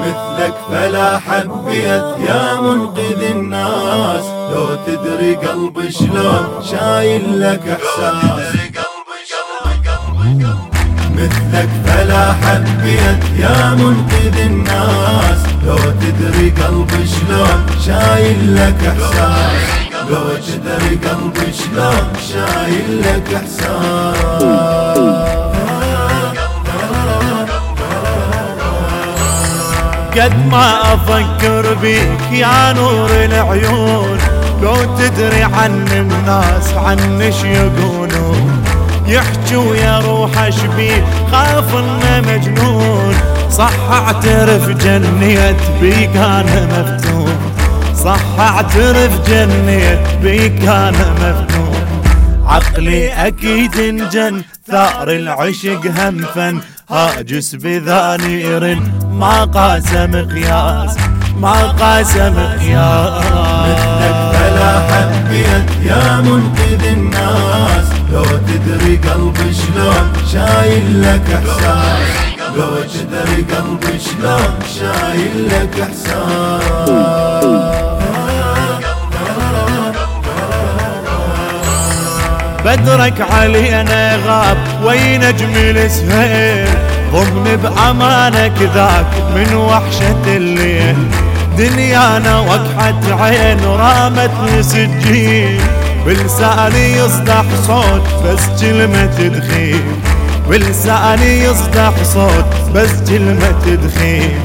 مثلك فلا حبيت يا منقذ الناس. لو تدري قلبي شلون شايل لك إحساس. مثلك فلا حبيت يا منقذ الناس. لو تدري قلبي شلون شايل لك إحساس. لو تدري قلبي شلون شايل لك إحساس. قد ما أفكر بيك يا نور العيون لو تدري عن الناس عنش يقولون. يحجوا يا روح اشبيك خاف إنه مجنون. صح أعترف جنيت بيك أنا مفتون. صح أعترف جنيت بيك أنا مفتون. عقلي أكيد إنجن ثار العشق هم فن هاجس بذانير ما قاس مقياس ما قاس مقياس مثلك فلا حبيت يا منقذ الناس. لو تدري قلبي شلون شايل لك إحساس. لو تدري قلبي شلون شايل لك إحساس. بدرك علينا غاب وين اجمل السهيل ضمن بأمانك ذاك من وحشة الليل. دنيانا وقحت عين رامت سجين بلساني يصدح صوت بس كلمة تدخين بلساني يصدح صوت بس كلمة تدخين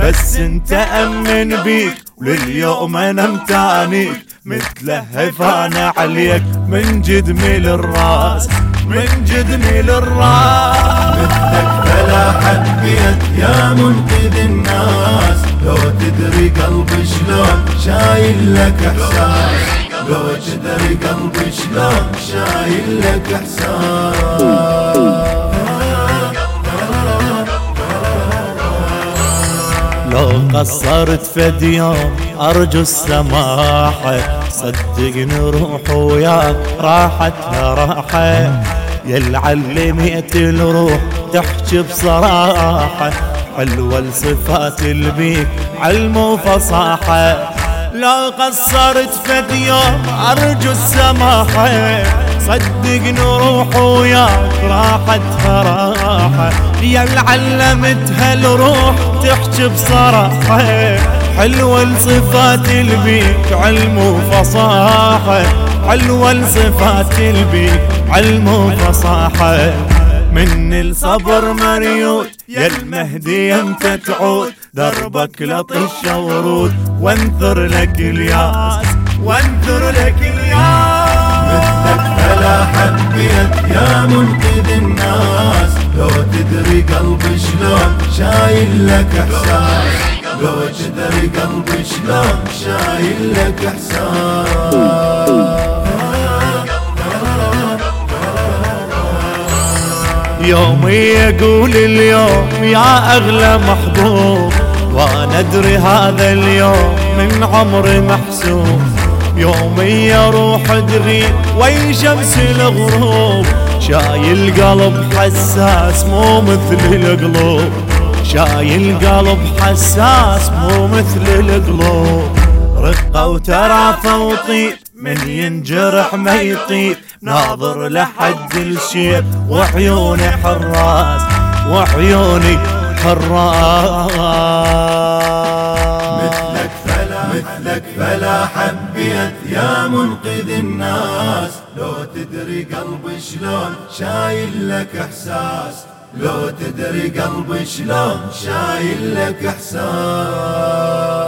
بس انت أمن بيك ولليوم أنا متانيك. متلهف أنا عليك من جدمي للراس من جدمي للراس مثلك فلا حبيت يا منقذ الناس. لو تدري قلبي شلون شايل لك إحساس. لو تدري قلبي شلون شايل لك إحساس. قصرت فد يوم أرجو السماحة صدقني روح وياك راحتها راحة يا العلميت الروح تحكي بصراحة حلوة الصفات البيك علم وفصاحة لو قصرت فد يوم أرجو السماحة صدقني روح وياك راحتها راحة. يا العلمتها الروح تحكي بصراحة. حلوة الصفات البيك علم وفصاحة حلوة الصفات البيك علم وفصاحة من الصبر مريود يا المهدي إمتى تعود. دربك لطش ورود وانثر لك الياس وانثر لك الياس. فلا حبيت يا منقذ الناس. لو تدري قلبي شلون شايل لك إحساس. لو تدري قلبي شلون شايل لك إحساس. يومي يقول اليوم يا أغلى محبوب وأنا أدري هذا اليوم من عمري محسوب. يومي أروح ادري وين شمس الغروب. شايل قلب حساس مو مثل القلوب. شايل قلب حساس مو مثل القلوب. رقة وترافة وطيب من ينجرح ما يطيب ناظر لحد الشيب وعيوني حراس وعيوني حراس. قلبي شلون شايل لك إحساس؟ لو تدري قلبي شلون شايل لك إحساس.